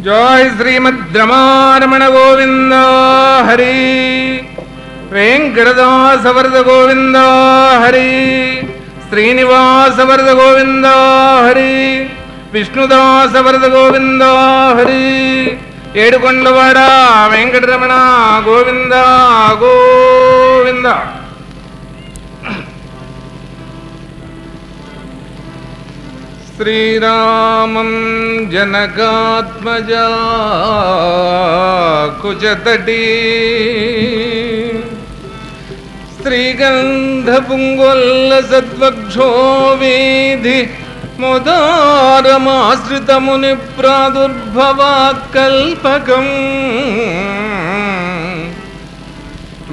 జోయ్ శ్రీమద్రమారమణ గోవింద హరి వెంకటదాస వరద గోవింద హరి శ్రీనివాస వరద గోవింద హరి విష్ణుదాస వరద గోవింద హరి ఏడుకొండవాడ వెంకటరమణ గోవింద గోవింద श्रीरामं जनकात्मजा कुचतटी स्त्रीगन्धपुङ्गोल्लसद्वक्षो विधिमुदारमाश्रितमुनिप्रादुर्भवा कल्पकम्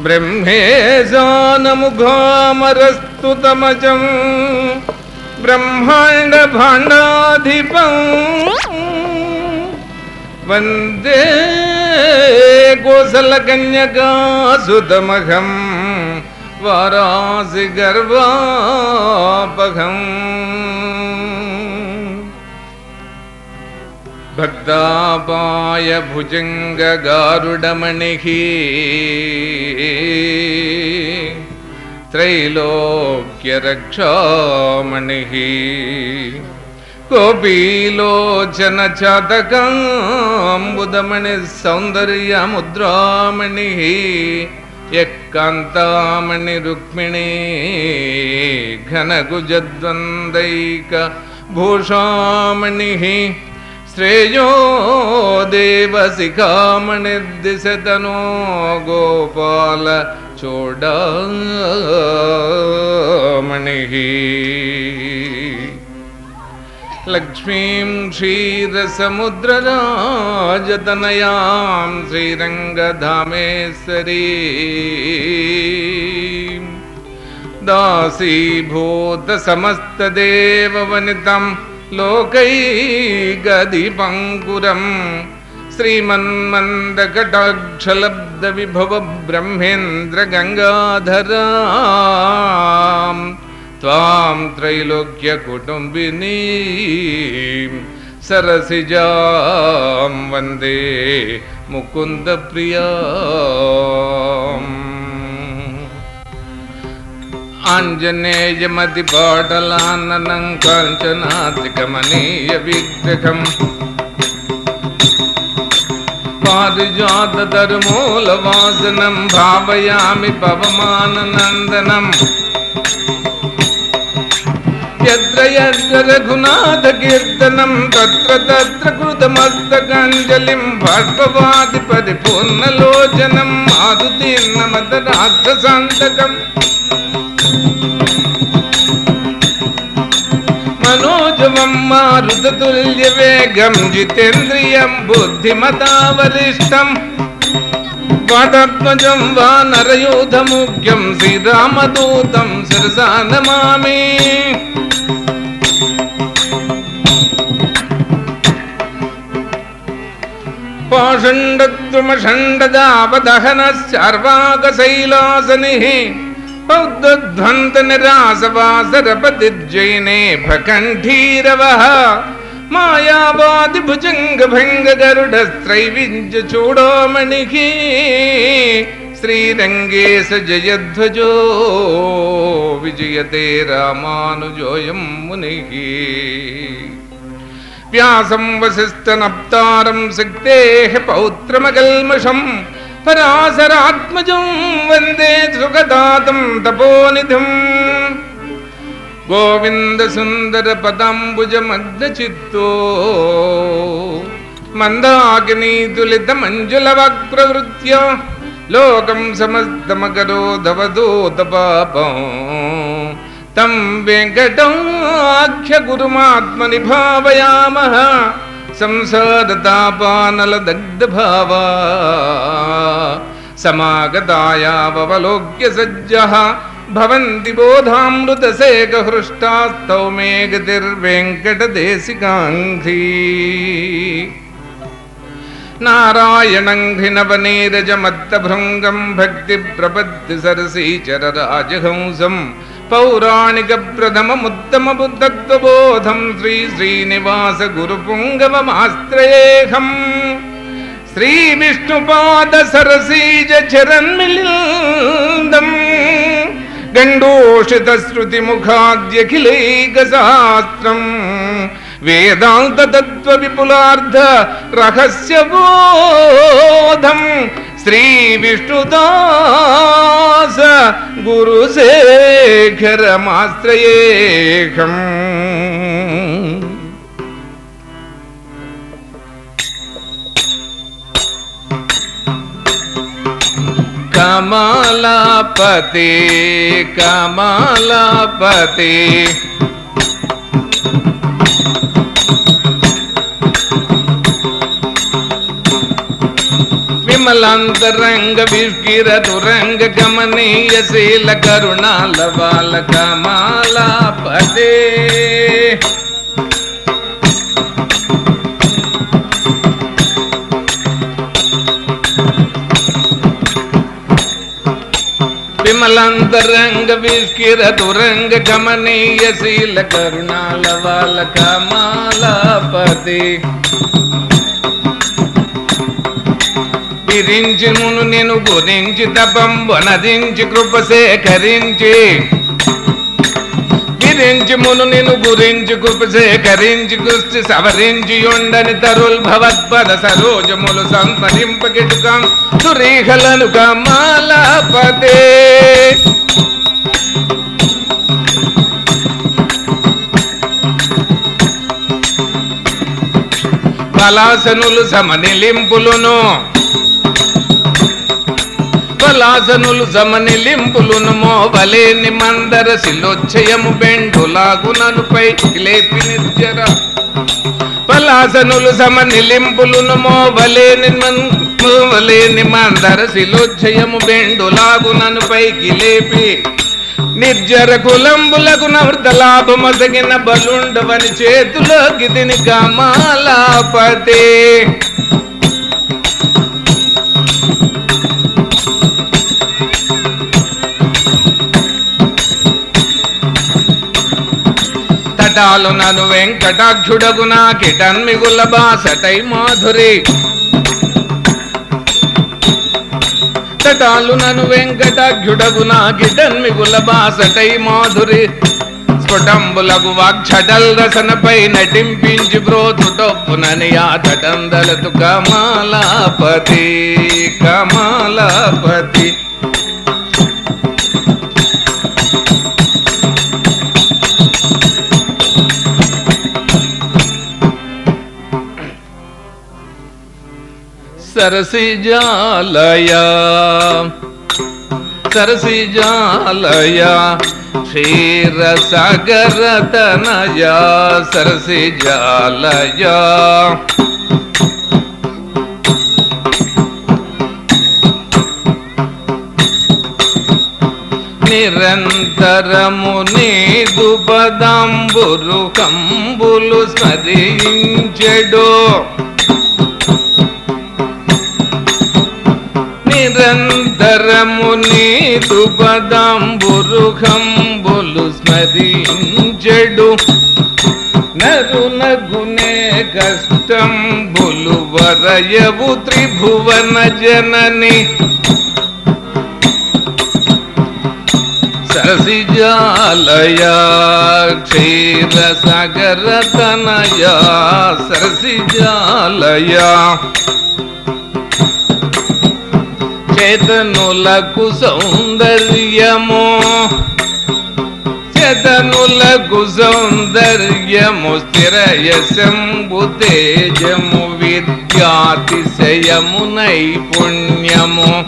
ब्रह्मेशानमुघामरस्तुतमजम् ब्रह्मांड वंदे गोसल गोसलकन्यकासुतमघं वाराज गर्वापघम् भक्तापाय गारुडमणि त्रैलोक्यरक्षामणिः। कोऽपि लोचनचातकम् अम्बुदमणि सौन्दर्यमुद्रामणिः यक्कान्तामणिरुक्मिणि घनकुजद्वन्द्वैकभूषामणिः श्रेयो देवसिखामणिर्दिशतनो गोपाल ोडा लक्ष्मीं क्षीरसमुद्रराजतनयां श्रीरङ्गधामेश्वरी। दासीभूतसमस्तदेववनितं लोकैगतिपङ्कुरम् श्रीमन्मन्दकटाक्षलब्धविभवब्रह्मेन्द्रगङ्गाधरां त्वां त्रैलोक्यकुटुम्बिनी सरसिजां वन्दे मुकुन्दप्रिया आञ्जनेयमतिपाटलान्नङ्काञ्चनातिकमनीय विकम् విగ్రహం పారిజాతధర్మూలవాసనం భావయామి పవమాననందనం యత్ర యత్ర రఘునాథ కీర్తనం తత్ర తత్ర కృతమస్తకాంజలిం భాష్పవాది పరిపూర్ణలోచనం మారుతీర్ణమద రాక్షసాంతకం మనోజవం మారుతతుల్య వేగం జితేంద్రియం బుద్ధిమతావరిష్టం. వాటాత్మజం వా నరయూధముఖ్యం पौद्धध्वन्तरासवासरपतिर्जैने भकण्ठीरवः मायावादिभुजङ्गभङ्गगरुडस्त्रैविञ्जचूडोमणिः स जयध्वजो विजयते रामानुजोऽयं मुनिः। व्यासं वसिष्ठनप्तारं सिक्तेः पौत्रमकल्मषम् శ్రీరంగేశ జయధ్వజో విజయతే రామానుజోయం మునిః వ్యాసం వసిష్ఠనప్తారం శక్తేః పౌత్రమకల్మషం పరాశరాత్మజం వందే సుఖదాతం తపోనిధిం గోవింద సుందర పదాంబుజమగ్న చిత్తో మందాకినీతులిత మంజుల వక్రవృత్య संसादतापानलदग्धभावा समागतायावलोक्य सज्जः भवन्ति बोधामृतसेकहृष्टास्तौ मेगतिर्वेङ्कटदेसिकाङ्घ्री नारायणङ्घ्रिनवनीरजमत्तभृङ्गम् भक्तिप्रपद्य सरसीचरराजहंसम् पौराणिकप्रथममुत्तमबुद्धत्वबोधम् श्री श्रीनिवास गुरुपुङ्गम मास्त्रेखम् श्रीविष्णुपाद सरसीज चरन्मिलिन्दम् गण्डोषितश्रुतिमुखाद्यखिलैकशास्त्रम्। वेदान्ततत्त्वविपुलार्ध रहस्यबोधम् श्री विष्णुदास गुरुशेखरमाश्रयेऽहम् कमलापति कमलापति తత్వ విపులార్థ రహస్య బోధం శ్రీ విష్ణుదాస గురుశేఖరమాశ్రయేహం కమలపతి కమలపతి విమలాంతరంగ విష్కిర తురంగ గమనీయ శీల కరుణాల బాల కమలపతి విరించి మును నేను గురించి తపంబు నదించి కృప సేకరించి. విరించి మును నేను గురించి కృప సేకరించి కృష్టి సవరించి ఉండని తరుల్ భవత్పద సరోజములు సంతరింపకిటుకం సురీహలను కమలపదే బలాసనులు సమనిలింపులును పలాసనులు సమనిలింపులును మోవలేని మందర శిలోచ్చయము బెండులాగుననుపై లేపి నిర్జర. పలాసనులు సమనిలింపులును మోవలేని మోవలేని మందర శిలోచ్చయము బెండులాగునను పైకి లేపి నిర్జర కులంబులకు నవృత లాభమసగిన బలుండవని చేతులోకి గిదిని కమాలాపతే తటాలు నను వెంకటాక్షుడగు నా కిటన్మిగుల బాసటై మాధురి. తటాలు నను వెంకటాక్షుడగు నా కిటన్మిగుల బాసటై మాధురి. స్ఫుటంబులగు వాక్షటల్ రసనపై నటింపించి బ్రోతుటొప్పునని ఆ తటందలతు కమలాపతి కమలాపతి. సరసిజాలయ సరసిజాలయ క్షీరసాగరతనయ సరసిజాలయ నిరంతరము నీదు పదంబురు కంబులు స్మరించెడు. నిరంతరము నీదు పదంబురుహంబులు స్మరించెడు. నరునగునే కష్టంబులు వరయవు త్రిభువన జనని. సరసిజాలయ క్షీర సాగర తనయ సరసిజాలయ చేతనులకు సౌందర్యము. చేతనులకు సౌందర్యము స్థిరయశంబు తేజము విద్యాతిశయము నైపుణ్యము.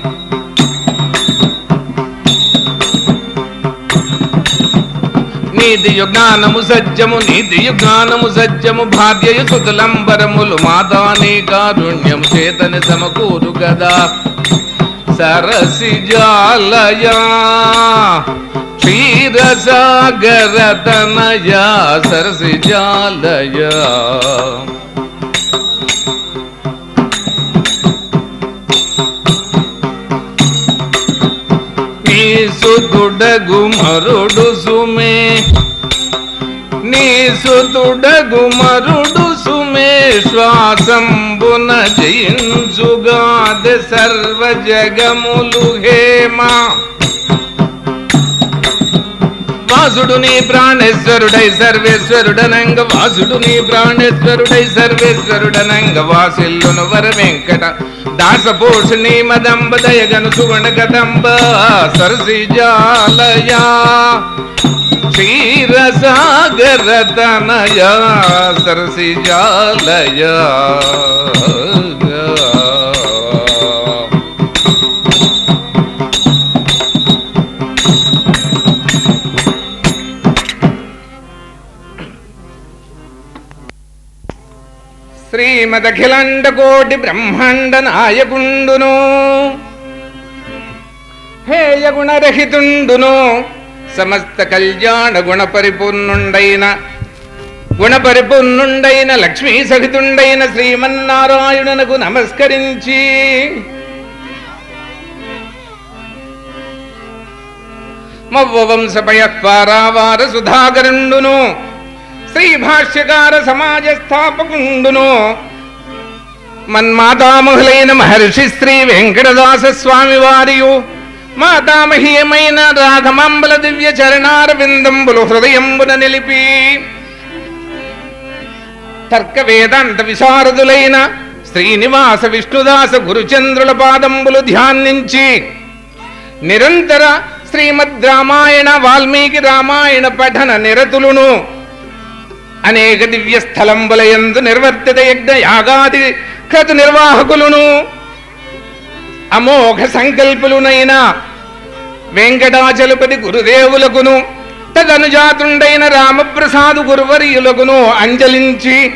నీతియు జ్ఞానము సత్యము నీతియు జ్ఞానము సత్యము భార్యయు సుతులంబరములు మాతానే కారుణ్యము చేతని సమకూరు కదా సరసిజాలయ క్షీరసాగర తనయ సరసిజాలయ నీ నీ సుతుడగు మరుడు సుమే నీ సుతుడగు మరుడు సుమే శ్వాసంబున జయించుగాద సర్వ జగములు హేమా. వాసుడు నీ ప్రాణేశ్వరుడై సర్వేశ్వరుడనంగ వాసుడు నీ ప్రాణేశ్వరుడై సర్వేశ్వరుడనంగ వాసిల్లును వర వెంకట దాసపోషిణి మదంబ దయగను సువణ కదంబ సరసి జాలయా. క్షీరసాగర తనయ సరసి జాలయా శ్రీమదఖిలండ బ్రహ్మాండ నాయకుండును హేయ గుణరహితుండును సమస్త కళ్యాణ గుణ పరిపూర్ణుండైన గుణ పరిపూర్ణుండైన లక్ష్మీ సహితుండైన శ్రీమన్నారాయణునకు నమస్కరించి మవ్వ సుధాకరుండును శ్రీ భాష్యకార సమాజ స్థాపకుండును మన్మాతామహులైన మహర్షి శ్రీ వెంకటదాస స్వామి వారియు మాతామహీయమైన రాఘమాంబల దివ్య చరణారవిందంబులు హృదయంబున నిలిపి. తర్క వేదాంత విశారదులైన శ్రీనివాస విష్ణుదాస గురుచంద్రుల పాదంబులు ధ్యానించి నిరంతర శ్రీమద్ రామాయణ వాల్మీకి రామాయణ పఠన నిరతులును అనేక దివ్య స్థలంబులయందు నిర్వర్తిత యజ్ఞ యాగాది క్రతు నిర్వాహకులును అమోఘ సంకల్పులునైన వెంకటాచలపతి గురుదేవులకును తదనుజాతుండైన రామప్రసాదు గురువర్యులకును అంజలించి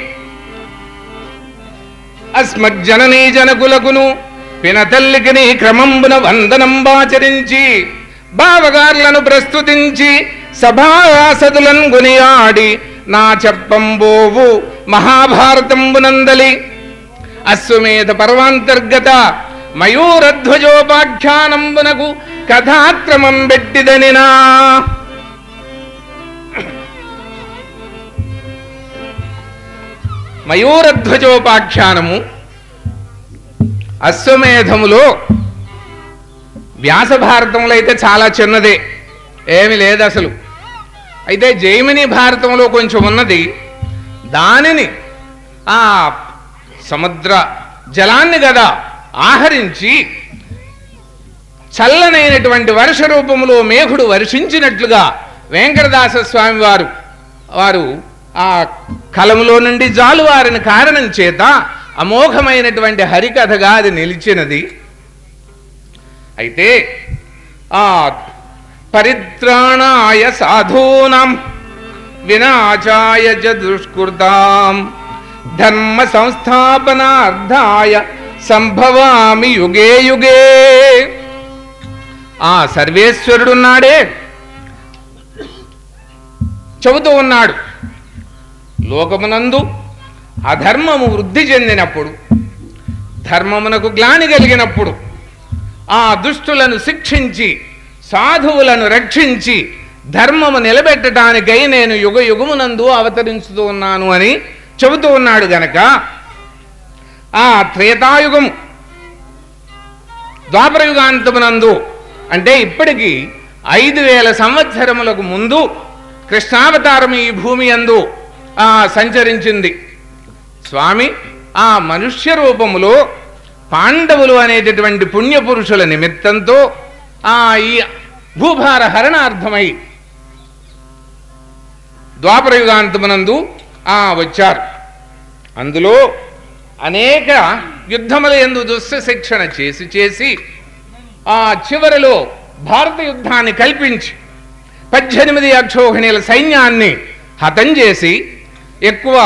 అస్మజ్జననీ జనకులకును పినతల్లికిని క్రమంబున వందనంబాచరించి బావగార్లను ప్రస్తుతించి సభాసదులను గునియాడి నా చెప్పంబోవు మహాభారతంబునందలి. అశ్వమేధ పర్వాంతర్గత మయూరధ్వజోపాఖ్యానంబునకు కథాక్రమం పెట్టిదనినా. మయూరధ్వజోపాఖ్యానము అశ్వమేధములో వ్యాస భారతంలో అయితే చాలా చిన్నదే ఏమి లేదు అసలు. అయితే జైమిని భారతంలో కొంచెం ఉన్నది దానిని ఆ సముద్ర జలాన్ని కదా ఆహరించి చల్లనైనటువంటి వర్ష రూపములో మేఘుడు వర్షించినట్లుగా వెంకటదాస స్వామి వారు వారు ఆ కలములో నుండి జాలువారిన కారణం చేత అమోఘమైనటువంటి హరికథగా అది నిలిచినది. అయితే ఆ పరిత్రాణాయ సాధూనాం వినాచాయ చ దుష్కృతాం. ధర్మ సంస్థాపనార్థాయ సంభవామి యుగే యుగే. ఆ సర్వేశ్వరుడున్నాడే. చెబుతూ ఉన్నాడు. లోకమునందు అధర్మము వృద్ధి చెందినప్పుడు ధర్మమునకు గ్లాని కలిగినప్పుడు ఆ దుష్టులను శిక్షించి సాధువులను రక్షించి ధర్మము నిలబెట్టడానికై నేను యుగ యుగమునందు అవతరించుతూ ఉన్నాను అని చెబుతూ ఉన్నాడు గనక ఆ త్రేతాయుగము ద్వాపరయుగాంతమునందు అంటే ఇప్పటికీ ఐదు వేల సంవత్సరములకు ముందు కృష్ణావతారం ఈ భూమి అందు ఆ సంచరించింది. స్వామి ఆ మనుష్య రూపములో పాండవులు అనేటటువంటి పుణ్యపురుషుల నిమిత్తంతో ఆ ఈ భూభార హరణార్థమై ద్వాపరయుగాంతమునందు ఆ వచ్చారు. అందులో అనేక యుద్ధముల ఎందు దుస్త శిక్షణ చేసి చేసి ఆ చివరిలో భారత యుద్ధాన్ని కల్పించి పద్దెనిమిది అక్షోహిణీల సైన్యాన్ని హతం చేసి ఎక్కువ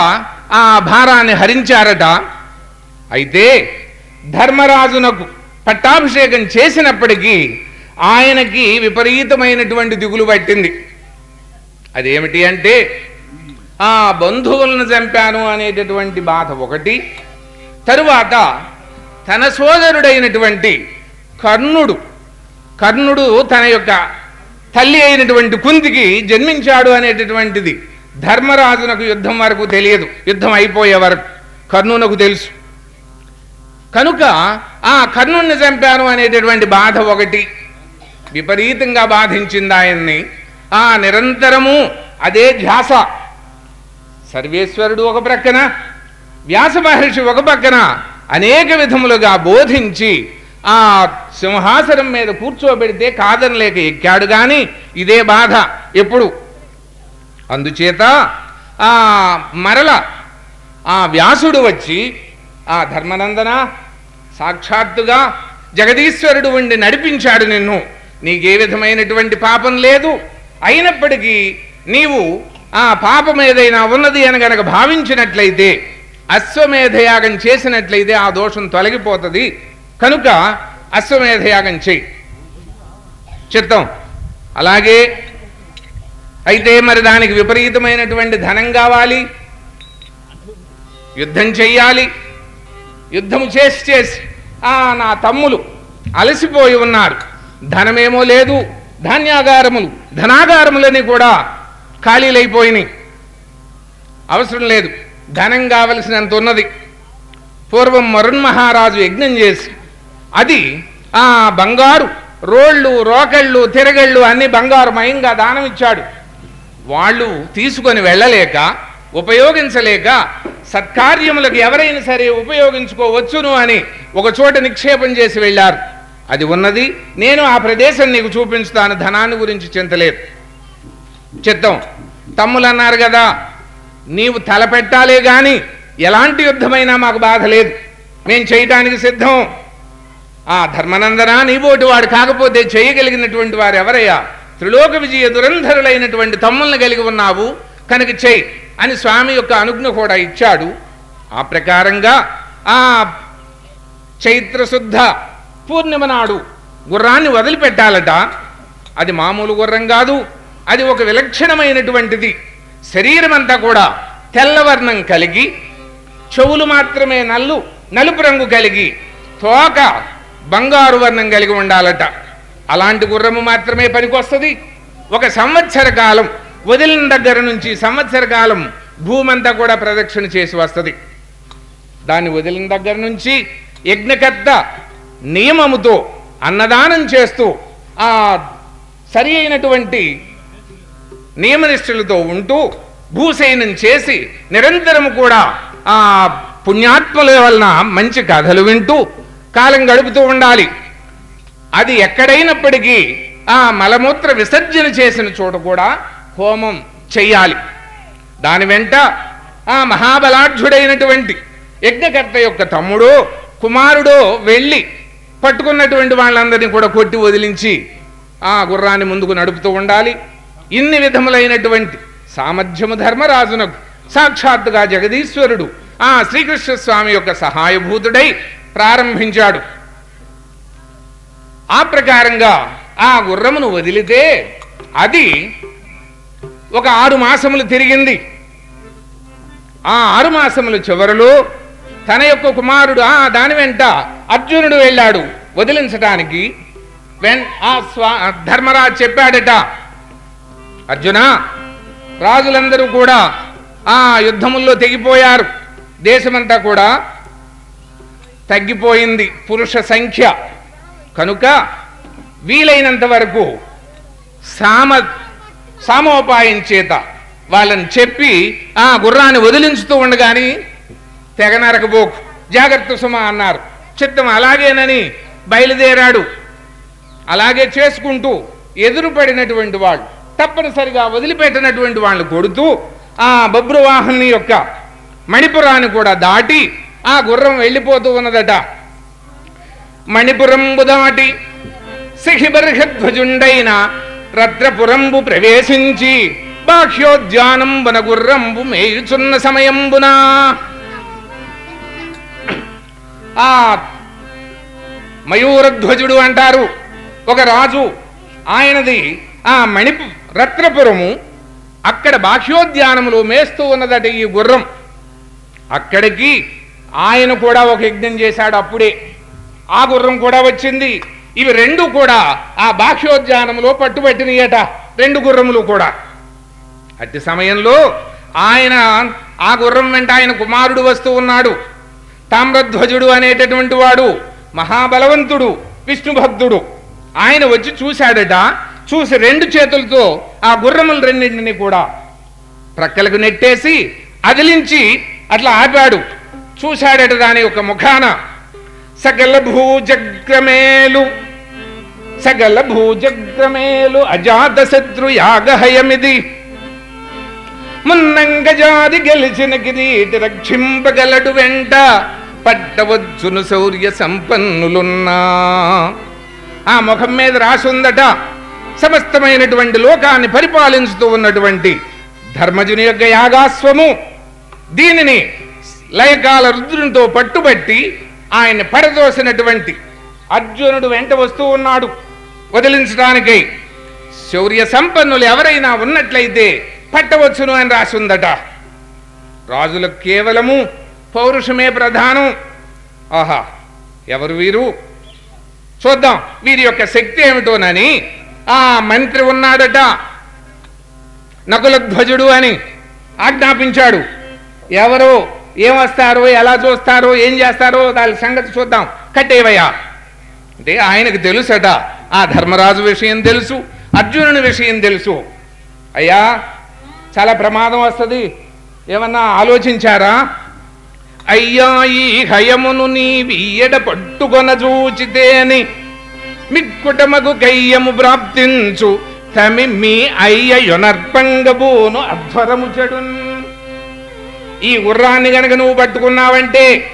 ఆ భారాన్ని హరించారట. అయితే ధర్మరాజునకు పట్టాభిషేకం చేసినప్పటికీ ఆయనకి విపరీతమైనటువంటి దిగులు పట్టింది. అదేమిటి అంటే ఆ బంధువులను చంపాను అనేటటువంటి బాధ ఒకటి తరువాత తన సోదరుడైనటువంటి కర్ణుడు కర్ణుడు తన యొక్క తల్లి అయినటువంటి కుంతికి జన్మించాడు అనేటటువంటిది ధర్మరాజునకు యుద్ధం వరకు తెలియదు. యుద్ధం అయిపోయే వరకు కర్ణునకు తెలుసు. కనుక ఆ కర్ణుణ్ణి చంపాను అనేటటువంటి బాధ ఒకటి విపరీతంగా బాధించింది ఆయన్ని. ఆ నిరంతరము అదే ధ్యాస. సర్వేశ్వరుడు ఒక ప్రక్కన వ్యాస మహర్షి ఒక పక్కన అనేక విధములుగా బోధించి ఆ సింహాసనం మీద కూర్చోబెడితే కాదనలేక ఎక్కాడు కానీ ఇదే బాధ ఎప్పుడు. అందుచేత ఆ మరల ఆ వ్యాసుడు వచ్చి ఆ ధర్మనందన సాక్షాత్తుగా జగదీశ్వరుడు ఉండి నడిపించాడు నిన్ను. నీకే విధమైనటువంటి పాపం లేదు. అయినప్పటికీ నీవు ఆ పాపం ఏదైనా ఉన్నది అని గనక భావించినట్లయితే అశ్వమేధయాగం చేసినట్లయితే ఆ దోషం తొలగిపోతుంది. కనుక అశ్వమేధయాగం చెయ్యి చిత్తం. అలాగే అయితే మరి దానికి విపరీతమైనటువంటి ధనం కావాలి. యుద్ధం చెయ్యాలి. యుద్ధము చేసి చేసి ఆ నా తమ్ములు అలసిపోయి ఉన్నారు. ధనమేమో లేదు ధాన్యాగారములు ధనాగారములని కూడా ఖాళీలైపోయినాయి. అవసరం లేదు. ధనం కావలసినంత ఉన్నది. పూర్వం మరున్మహారాజు యజ్ఞం చేసి అది ఆ బంగారు రోళ్ళు రోకళ్ళు తిరగళ్ళు అన్ని బంగారు మయంగా దానం ఇచ్చాడు. వాళ్ళు తీసుకొని వెళ్ళలేక ఉపయోగించలేక సత్కార్యములకు ఎవరైనా సరే ఉపయోగించుకోవచ్చును అని ఒక చోట నిక్షేపం చేసి వెళ్ళారు. అది ఉన్నది. నేను ఆ ప్రదేశం నీకు చూపించుతాను. ధనాన్ని గురించి చింతలేదు. చిత్తం. తమ్ములు అన్నారు కదా నీవు తలపెట్టాలే గాని ఎలాంటి యుద్ధమైనా మాకు బాధ లేదు. మేం చేయటానికి సిద్ధం. ఆ ధర్మనందన నీబోటి వాడు కాకపోతే చేయగలిగినటువంటి వారు ఎవరయ్యా త్రిలోక విజయ దురంధరులైనటువంటి తమ్ముల్ని కలిగి ఉన్నావు? కనుక చేయి అని స్వామి యొక్క అనుజ్ఞ కూడా ఇచ్చాడు. ఆ ప్రకారంగా ఆ చైత్రశుద్ధ పూర్ణిమ నాడు గుర్రాన్ని వదిలిపెట్టాలట. అది మామూలు గుర్రం కాదు. అది ఒక విలక్షణమైనటువంటిది. శరీరం అంతా కూడా తెల్లవర్ణం కలిగి చెవులు మాత్రమే నల్లు నలుపు రంగు కలిగి తోక బంగారు వర్ణం కలిగి ఉండాలట. అలాంటి గుర్రము మాత్రమే పనికొస్తుంది. ఒక సంవత్సర కాలం వదిలిన దగ్గర నుంచి సంవత్సర కాలం భూమంతా కూడా ప్రదక్షిణ చేసి వస్తుంది. దాన్ని వదిలిన దగ్గర నుంచి యజ్ఞకర్త నియమముతో అన్నదానం చేస్తూ ఆ సరి అయినటువంటి నియమనిష్ఠులతో ఉంటూ భూసైనం చేసి నిరంతరము కూడా ఆ పుణ్యాత్మల వలన మంచి కథలు వింటూ కాలం గడుపుతూ ఉండాలి. అది ఎక్కడైనప్పటికీ ఆ మలమూత్ర విసర్జన చేసిన చోట కూడా హోమం చెయ్యాలి. దాని వెంట ఆ మహాబలాఢ్యుడైనటువంటి యజ్ఞకర్త యొక్క తమ్ముడు కుమారుడు వెళ్ళి పట్టుకున్నటువంటి వాళ్ళందరినీ కూడా కొట్టి వదిలించి ఆ గుర్రాన్ని ముందుకు నడుపుతూ ఉండాలి. ఇన్ని విధములైనటువంటి సామర్థ్యము ధర్మరాజునకు సాక్షాత్తుగా జగదీశ్వరుడు ఆ శ్రీకృష్ణ స్వామి యొక్క సహాయభూతుడై ప్రారంభించాడు. ఆ ప్రకారంగా ఆ గుర్రమును వదిలితే అది ఒక ఆరు మాసములు తిరిగింది. ఆ ఆరు మాసముల చివరలో తన యొక్క కుమారుడు ఆ దాని వెంట అర్జునుడు వెళ్ళాడు. వదిలించటానికి వెన్ ఆ స్వా ధర్మరాజు చెప్పాడట అర్జున రాజులందరూ కూడా ఆ యుద్ధముల్లో తెగిపోయారు. దేశమంతా కూడా తగ్గిపోయింది పురుష సంఖ్య. కనుక వీలైనంత వరకు సామ సామోపాయం చేత వాళ్ళని చెప్పి ఆ గుర్రాన్ని వదిలించుతూ ఉండగాని తెగ నరకబోకు జాగ్రత్త సుమ అన్నారు. చిత్తం అలాగేనని బయలుదేరాడు. అలాగే చేసుకుంటూ ఎదురుపడినటువంటి వాళ్ళు తప్పనిసరిగా వదిలిపెట్టినటువంటి వాళ్ళు కొడుతూ ఆ బబ్రువాహని యొక్క మణిపురాన్ని కూడా దాటి ఆ గుర్రం వెళ్ళిపోతూ ఉన్నదట. మణిపురంబు దాటి సిహిబర్హధ్వజుండైన రత్రపురంబు ప్రవేశించి బాహ్యోద్యానంబున గుర్రంబు మేయుచున్న సమయంబునా ఆ మయూరధ్వజుడు అంటారు ఒక రాజు ఆయనది ఆ మణిపు రత్నపురము అక్కడ బాహ్యోద్యానములో మేస్తూ ఉన్నదట ఈ గుర్రం. అక్కడికి ఆయన కూడా ఒక యజ్ఞం చేశాడు అప్పుడే. ఆ గుర్రం కూడా వచ్చింది. ఇవి రెండు కూడా ఆ బాహ్యోద్యానంలో పట్టుబట్టినయట. రెండు గుర్రములు కూడా. అట్టి సమయంలో ఆయన ఆ గుర్రం వెంట ఆయన కుమారుడు వస్తూ ఉన్నాడు. తామ్రధ్వజుడు అనేటటువంటి వాడు మహాబలవంతుడు విష్ణు భక్తుడు ఆయన వచ్చి చూశాడట చూసి రెండు చేతులతో ఆ గుర్రములు రెండింటిని కూడా ప్రక్కలకు నెట్టేసి అదిలించి అట్లా ఆపాడు. చూశాడట దాని ఒక ముఖాన సకల భూజగ్రమేలు సకల భూజగ్రమేలు అజాత శత్రు యాగహయమిది. మున్నంగజాది గెలిచిన కిరీటి రక్షింపగలడు వెంట పట్టవచ్చును శౌర్య సంపన్నులున్నా. ఆ ముఖం మీద రాసుందట సమస్తమైనటువంటి లోకాన్ని పరిపాలించుతూ ఉన్నటువంటి ధర్మజుని యొక్క యాగాస్వము దీనిని లయకాల రుద్రునితో పట్టుబట్టి ఆయన పడదోసినటువంటి అర్జునుడు వెంట వస్తూ ఉన్నాడు. వదిలించడానికై శౌర్య సంపన్నులు ఎవరైనా ఉన్నట్లయితే పట్టవచ్చును అని రాసిందట. రాజులకు కేవలము పౌరుషమే ప్రధానం. ఆహా ఎవరు వీరు? చూద్దాం వీరి యొక్క శక్తి ఏమిటోనని ఆ మంత్రి ఉన్నాడట. నకుల ధ్వజుడు అని ఆజ్ఞాపించాడు. ఎవరు ఏమొస్తారో ఎలా చూస్తారో ఏం చేస్తారో దాని సంగతి చూద్దాం. కట్టేవయ్యా. అంటే ఆయనకు తెలుసట. ఆ ధర్మరాజు విషయం తెలుసు. అర్జునుని విషయం తెలుసు. అయ్యా చాలా ప్రమాదం వస్తుంది. ఏమన్నా ఆలోచించారా? అయ్యా ఈ హయమును నీ వీయడ పట్టుకొన చూచితే అని మిక్కుటమగు గయ్యము ప్రాప్తించు. తమి మీ అయ్యయునర్పంగబోను అధ్వరము చెడున్. ఈ గుర్రాన్ని గనక నువ్వు పట్టుకున్నావంటే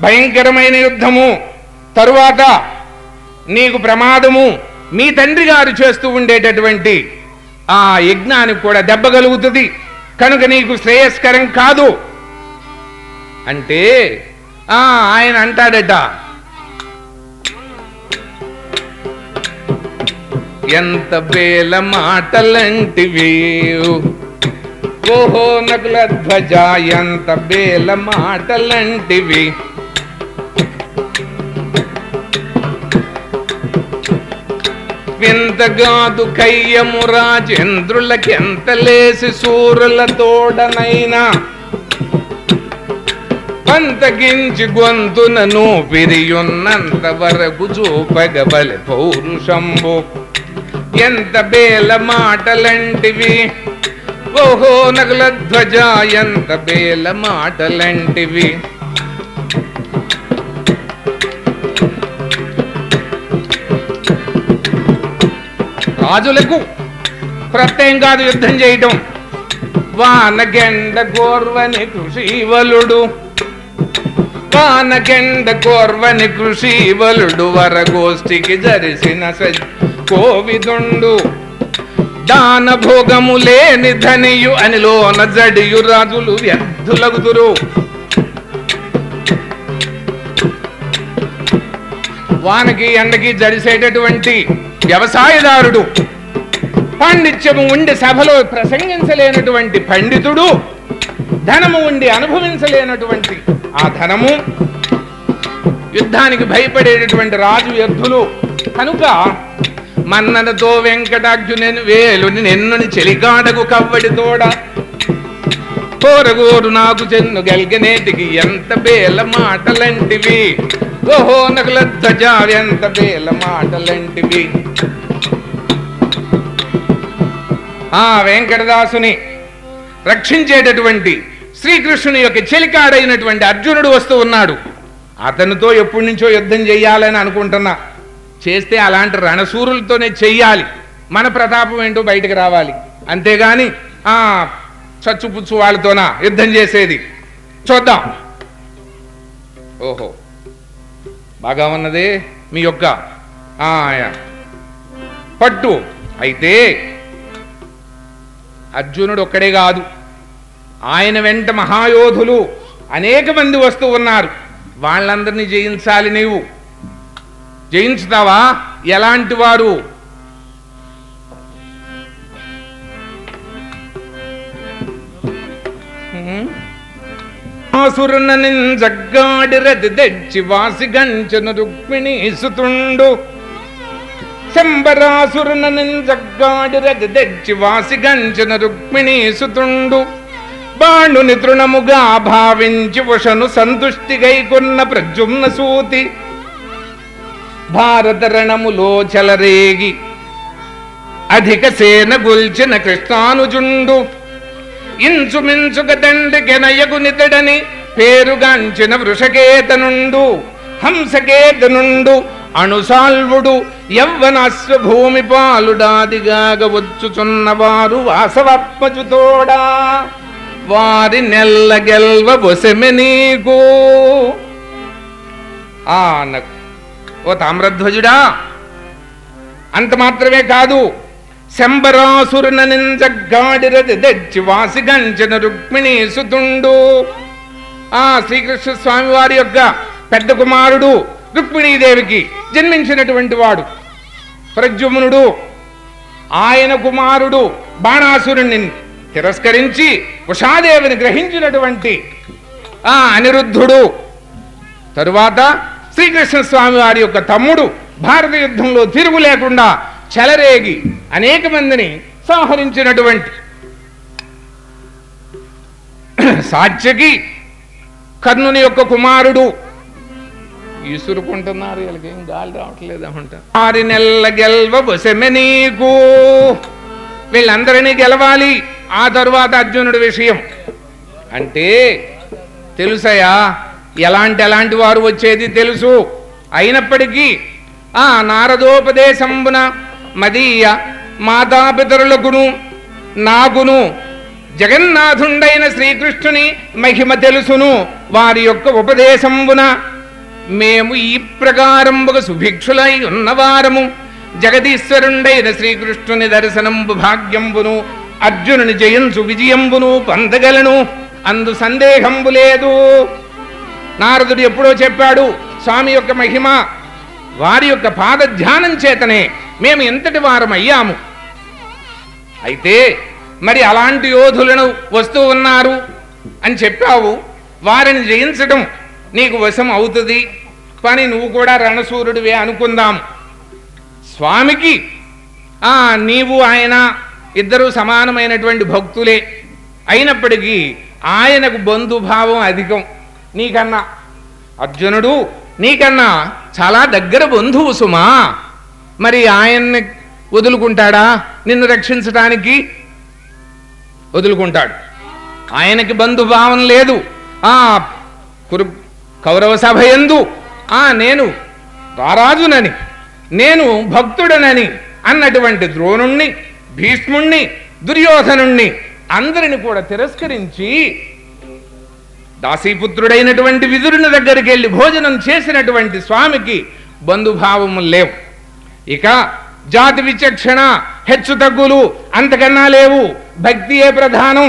భయంకరమైన యుద్ధము. తరువాత నీకు ప్రమాదము మీ తండ్రి గారు చేస్తూ ఉండేటటువంటి ఆ యజ్ఞానికి కూడా దెబ్బ కలుగుతుంది. కనుక నీకు శ్రేయస్కరం కాదు. అంటే ఆ ఆయన అంటాడట ఎంత బేల మాటలంటివి? ఓహో నకుల ధ్వజ ఎంత బేల మాటలంటివి? వింతగాదు కయ్యము రాజేంద్రులకెంత లేసి సూరుల తోడనైనా? పంతగించి గొంతునను పిరియున్నంత వరకు చూపగబలి పౌరుషంబు. ఎంత బేల మాటలంటివి? ఓహో నగల ధ్వజ ఎంత బేల మాటలంటివి? రాజులకు ప్రత్యయం కాదు యుద్ధం చేయటం. వానగెండ గోర్వని కృషివలుడు వానగెండ గోర్వని కృషివలుడు వరగోష్ఠికి జరిసిన సజ్జ కోవిదుండు. దాన భోగము లేని ధనియు అనిలోన జడియు రాజులు వ్యర్థులగుదురు. వానకి ఎండకి జడిసేటటువంటి వ్యవసాయదారుడు పాండిత్యము ఉండి సభలో ప్రసంగించలేనటువంటి పండితుడు ధనము ఉండి అనుభవించలేనటువంటి ఆ ధనము యుద్ధానికి భయపడేటటువంటి రాజు వ్యర్థులు. కనుక మన్ననతో వెంకటార్జునని వేలుని నిన్నుని చెలికాడకు కవ్వడి తోడ. కోరగోరు నాకు చెన్ను గల్గనేటికి ఎంత బేల మాటలంటివి? ఓహో నకుల ఎంత బేల మాటలంటివి? ఆ వెంకటదాసుని రక్షించేటటువంటి శ్రీకృష్ణుని యొక్క చెలికాడైనటువంటి అర్జునుడు వస్తూ ఉన్నాడు. అతనితో ఎప్పటి నుంచో యుద్ధం చెయ్యాలని అనుకుంటున్నా. చేస్తే అలాంటి రణసూరులతోనే చెయ్యాలి. మన ప్రతాపం ఏంటో బయటకు రావాలి. అంతేగాని ఆ చచ్చుపుచ్చు వాళ్ళతోనా యుద్ధం చేసేది? చూద్దాం. ఓహో. బాగా ఉన్నదే మీ యొక్క. పట్టు. అయితే అర్జునుడు ఒక్కడే కాదు. ఆయన వెంట మహాయోధులు అనేక మంది వస్తూ ఉన్నారు. వాళ్ళందరినీ జయించాలి నీవు. జయించుతావా? ఎలాంటి వారు ఆసురునని జగ్గాడి రతి తెచ్చి వాసి గంచను రుక్మిణి సుతుండు. శంబరాసురుననింజగ్గాడి రది తెచ్చి వాసి గంచిన రుక్మిణీ సుతుండు. బాణుని తృణముగా భావించి ఉషను సంతుష్టిగైకొన్న ప్రజుమ్న సూతి. భారతరణములో చలరేగి. అధిక సేన గుల్చిన కృష్ణానుజుండు. ఇంచుమించుక తండ్రి గెనయగునితడని పేరుగాంచిన వృషకేతనుండు. హంసకేతనుండు అణుసాల్వుడు యవ్వనాశ్వభూమి పాలుడాదిగాగవచ్చుచున్నవారు పాలుడాదిగాగ వాసవత్మజుతోడా. వారి నెల్ల గెల్వ బొసెమె నీకు. ఆనకు ఓ తామ్రధ్వజుడా అంత మాత్రమే కాదు శంబరాసురుననింజగ్గాడిరది రుక్మిణీ సుతుండు. ఆ శ్రీకృష్ణ స్వామి వారి యొక్క పెద్ద కుమారుడు రుక్మిణీదేవికి జన్మించినటువంటి వాడు. ప్రద్యుమ్నుడు ఆయన కుమారుడు బాణాసురుణ్ణి తిరస్కరించి ఉషాదేవిని గ్రహించినటువంటి ఆ అనిరుద్ధుడు. తరువాత శ్రీకృష్ణ స్వామి వారి యొక్క తమ్ముడు భారత యుద్ధంలో తిరుగు లేకుండా చెలరేగి అనేక మందిని సంహరించినటువంటి సాత్యకి కర్ణుని యొక్క కుమారుడు ఇసురుకుంటున్నారు వీళ్ళకేం గాలి రావట్లేదు అంట. ఆరి నెల్ల గెల్వ బొసెమె నీకు. వీళ్ళందరినీ గెలవాలి ఆ తరువాత అర్జునుడి విషయం. అంటే తెలుసయా? ఎలాంటి ఎలాంటి వారు వచ్చేది తెలుసు? అయినప్పటికీ ఆ నారదోపదేశంబున మదీయ మాతాపితరులకును నాకును జగన్నాథుండైన శ్రీకృష్ణుని మహిమ తెలుసును. వారి యొక్క ఉపదేశంబున మేము ఈ ప్రకారంబుగ సుభిక్షులై ఉన్నవారము. జగదీశ్వరుండైన శ్రీకృష్ణుని దర్శనంబు భాగ్యంబును అర్జునుని జయంచు విజయంబును పొందగలను. అందు సందేహంబు లేదు. నారదుడు ఎప్పుడో చెప్పాడు స్వామి యొక్క మహిమ వారి యొక్క పాద ధ్యానం చేతనే మేము ఎంతటి వారం అయ్యాము. అయితే మరి అలాంటి యోధులను వస్తూ ఉన్నారు అని చెప్పావు వారిని జయించడం నీకు వశం అవుతుంది. కానీ నువ్వు కూడా రణసూరుడివే అనుకుందాం. స్వామికి ఆ నీవు ఆయన ఇద్దరు సమానమైనటువంటి భక్తులే. అయినప్పటికీ ఆయనకు బంధుభావం అధికం. నీకన్నా. అర్జునుడు నీకన్నా చాలా దగ్గర బంధువు సుమా. మరి ఆయన్ని వదులుకుంటాడా? నిన్ను రక్షించడానికి వదులుకుంటాడు. ఆయనకి బంధుభావం లేదు. ఆ కురు కౌరవ సభ ఎందు ఆ నేను రారాజునని నేను భక్తుడనని అన్నటువంటి ద్రోణుణ్ణి భీష్ముణ్ణి దుర్యోధనుణ్ణి అందరిని కూడా తిరస్కరించి దాసీపుత్రుడైనటువంటి విదురుని దగ్గరికి వెళ్ళి భోజనం చేసినటువంటి స్వామికి బంధుభావము లేవు. ఇక జాతి విచక్షణ హెచ్చు తగ్గులు అంతకన్నా లేవు. భక్తియే ప్రధానం?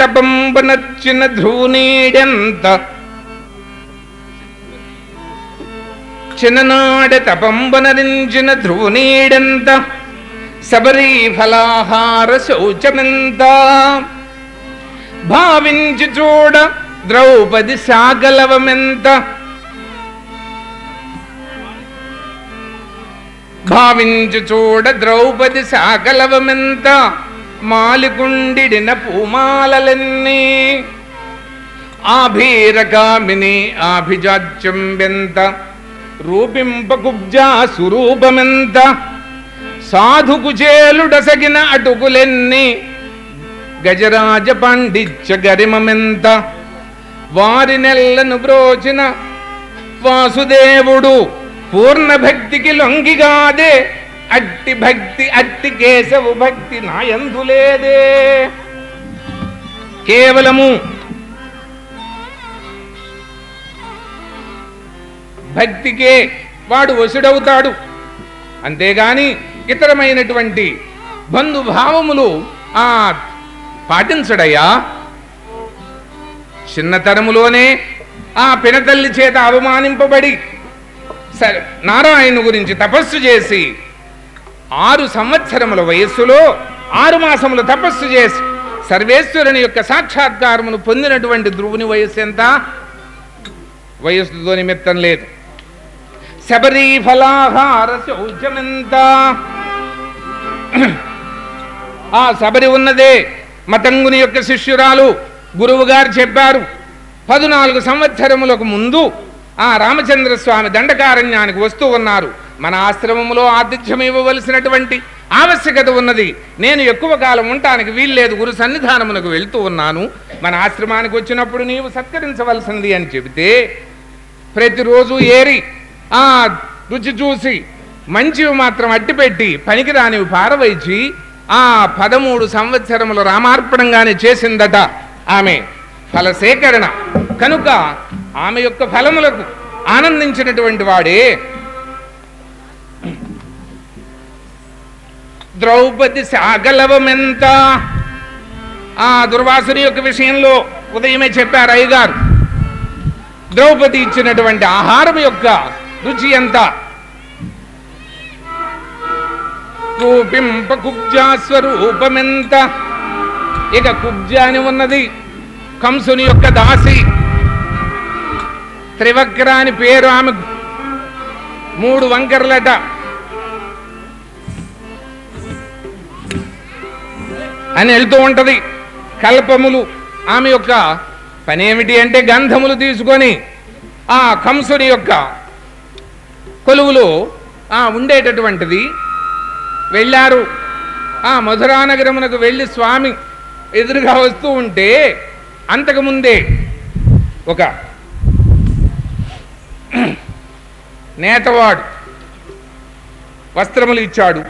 తపంబనచ్చిన ధ్రువునీడెంత చిన్ననాడ తపంబనరించిన ధ్రువునీడంత? శబరీ ఫలాహార శౌచమెంత? భావించి చూడ ద్రౌపది సాగలవమెంత? భావించు చూడ ద్రౌపది సాగలవమెంత? మాలికుండిడిన పూమాలలన్నీ? ఆభీరకామిని ఆభిజాత్యం వెంత రూపింపకుబ్జా సురూపమెంత సాధుకు చేలుడసగిన అటుకులెన్ని గజరాజ పాండిత్య గరిమమెంత వారి నెల్లను బ్రోచిన వాసుదేవుడు పూర్ణ భక్తికి లొంగిగాదే అట్టి భక్తి అట్టి కేశవు భక్తి నాయందులేదే. కేవలము భక్తికే వాడు వసుడవుతాడు అంతేగాని ఇతరమైనటువంటి బంధుభావములు ఆ పాటించడయ్యా. చిన్నతనములోనే ఆ పినతల్లి చేత అవమానింపబడి సరే నారాయణ గురించి తపస్సు చేసి ఆరు సంవత్సరముల వయస్సులో ఆరు మాసములు తపస్సు చేసి సర్వేశ్వరుని యొక్క సాక్షాత్కారమును పొందినటువంటి ధ్రువుని వయస్సు ఎంత? వయస్సుతో నిమిత్తం లేదు. శబరీ శౌచమెంత ఆ శబరి ఉన్నదే మతంగుని యొక్క శిష్యురాలు గురువు గారు చెప్పారు. పదునాలుగు సంవత్సరములకు ముందు ఆ రామచంద్ర స్వామి దండకారణ్యానికి వస్తూ ఉన్నారు. మన ఆశ్రమంలో ఆతిథ్యం ఇవ్వవలసినటువంటి ఆవశ్యకత ఉన్నది. నేను ఎక్కువ కాలం ఉండటానికి వీల్లేదు. గురు సన్నిధానమునకు వెళ్తూ ఉన్నాను. మన ఆశ్రమానికి వచ్చినప్పుడు నీవు సత్కరించవలసింది అని చెబితే ప్రతిరోజు ఏరి ఆ రుచి చూసి మంచివి మాత్రం అట్టిపెట్టి పనికిరానివి పారవైచి ఆ పదమూడు సంవత్సరములు రామార్పణంగానే చేసిందట ఆమె ఫల సేకరణ కనుక ఆమె యొక్క ఫలములకు ఆనందించినటువంటి వాడే ద్రౌపది సాగలవమెంత? ఆ దుర్వాసుని యొక్క విషయంలో ఉదయమే చెప్పారు అయ్యగారు. ద్రౌపది ఇచ్చినటువంటి ఆహారం యొక్క రుచి ఎంత రూపింప కుబ్జా స్వరూపమెంత ఇక కుబ్జ అని ఉన్నది కంసుని యొక్క దాసి. త్రివక్ర అని పేరు ఆమె మూడు వంకర్లట. అని వెళ్తూ ఉంటది. కల్పములు ఆమె యొక్క పనేమిటి అంటే గంధములు తీసుకొని ఆ కంసుని యొక్క కొలువులో ఉండేటటువంటిది. వెళ్ళారు. ఆ మధురానగరమునకు వెళ్ళి స్వామి ఎదురుగా వస్తూ ఉంటే అంతకుముందే ఒక నేతవాడు వస్త్రములు ఇచ్చాడు.